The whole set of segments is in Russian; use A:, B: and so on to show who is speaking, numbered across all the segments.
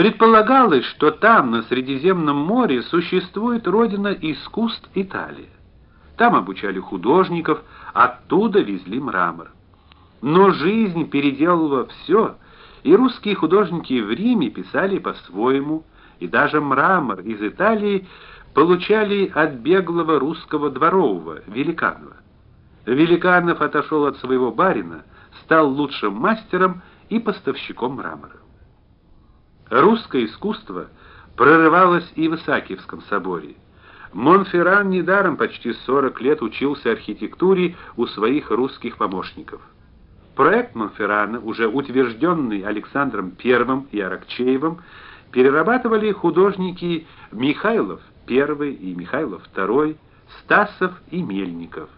A: Предполагалось, что там, на Средиземном море, существует родина искусств Италия. Там обучали художников, оттуда везли мрамор. Но жизнь переделала все, и русские художники в Риме писали по-своему, и даже мрамор из Италии получали от беглого русского дворового Великанова. Великанов отошел от своего барина, стал лучшим мастером и поставщиком мрамора. Русское искусство прорывалось и в Исаакиевском соборе. Монферран недаром почти 40 лет учился архитектуре у своих русских помощников. Проект Монферрана, уже утвержденный Александром I и Аракчеевым, перерабатывали художники Михайлов I и Михайлов II, Стасов и Мельников.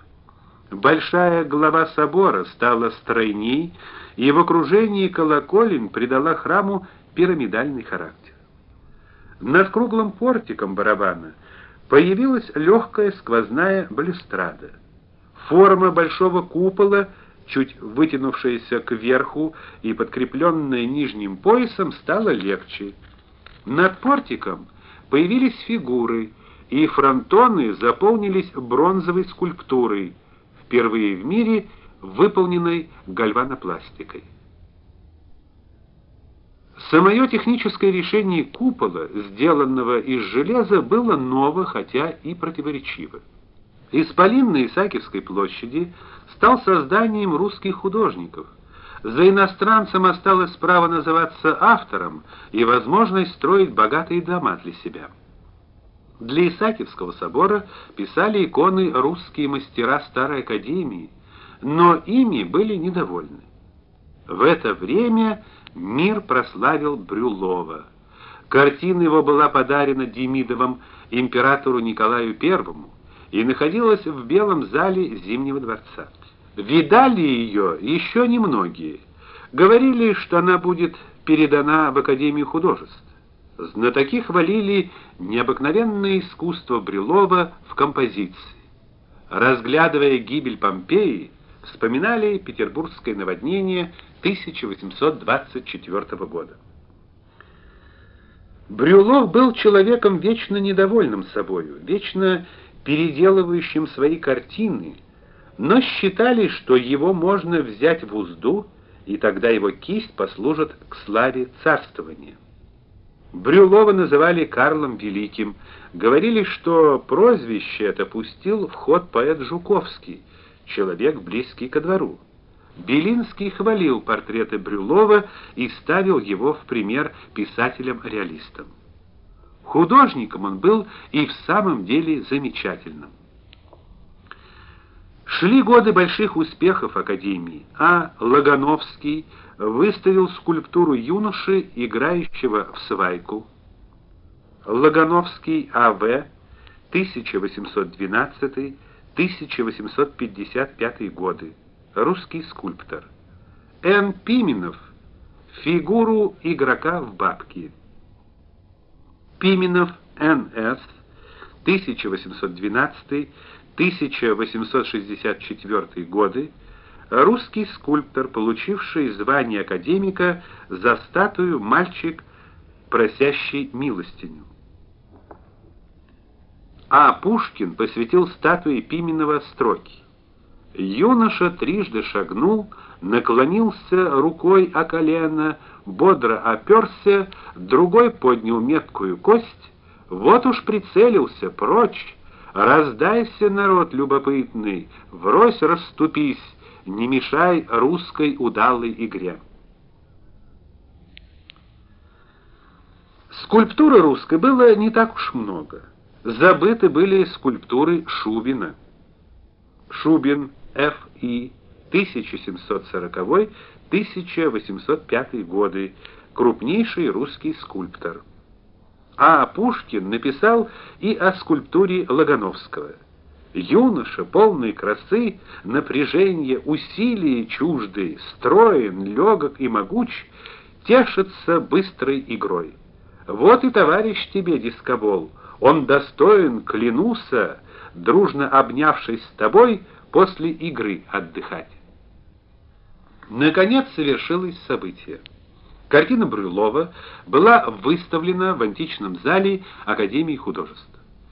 A: Большая глава собора стала стройней, и в окружении колоколен придала храму пирамидальный характер. Над круглым портиком барабана появилась легкая сквозная балюстрада. Форма большого купола, чуть вытянувшаяся кверху и подкрепленная нижним поясом, стала легче. Над портиком появились фигуры, и фронтоны заполнились бронзовой скульптурой, впервые в мире выполненной гальванопластикой. Самое техническое решение купола, сделанного из железа, было ново, хотя и противоречиво. Исполин на Исаакиевской площади стал созданием русских художников. За иностранцем осталось право называться автором и возможность строить богатые дома для себя. Для Исаакиевского собора писали иконы русские мастера Старой академии, но ими были недовольны. В это время мир прославил Брюлова. Картина его была подарена Демидовым императору Николаю I и находилась в белом зале Зимнего дворца. Видали ее еще немногие. Говорили, что она будет передана в Академию художеств. Знатоки хвалили необыкновенное искусство Брюлова в композиции. Разглядывая гибель Помпеи, вспоминали петербургское наводнение 1824 года. Брюлов был человеком вечно недовольным собою, вечно переделывающим свои картины, но считали, что его можно взять в узду, и тогда его кисть послужит к славе царствования. Брюлова называли Карлом Великим, говорили, что прозвище это пустил в ход поэт Жуковский, человек близкий ко двору. Белинский хвалил портреты Брюлова и ставил его в пример писателям-реалистам. Художником он был и в самом деле замечательным. Шли годы больших успехов академии, а Лагановский выставил скульптуру юноши, играющего в свайку. Лагановский А.В. 1812-1855 годы русский скульптор. Н. Пименов фигуру игрока в бабки. Пименов Н.С. 1812-1864 годы, русский скульптор, получивший звание академика за статую Мальчик, просящий милостиню. А Пушкин посвятил статуе Пименова строки: Юноша трижды шагнул, наклонился рукой о колено, бодро оперся, другой поднял меткую кость, вот уж прицелился прочь. Раздайся, народ любопытный, врозь расступись, не мешай русской удалой игре. Скульптуры русской было не так уж много. Забыты были скульптуры Шубина. Шубин Ф.И. 1740-1805 годы, крупнейший русский скульптор. А Пушкин написал и о скульптуре Лагановского. Юноша, полный красы, напряжения, усилий чуждый, строен, легок и могуч, тешится быстрой игрой. Вот и товарищ тебе, дискобол, он достоин, клянуся, дружно обнявшись с тобой, после игры отдыхать. Наконец совершилось событие. Картина Брюлова была выставлена в античном зале Академии художеств.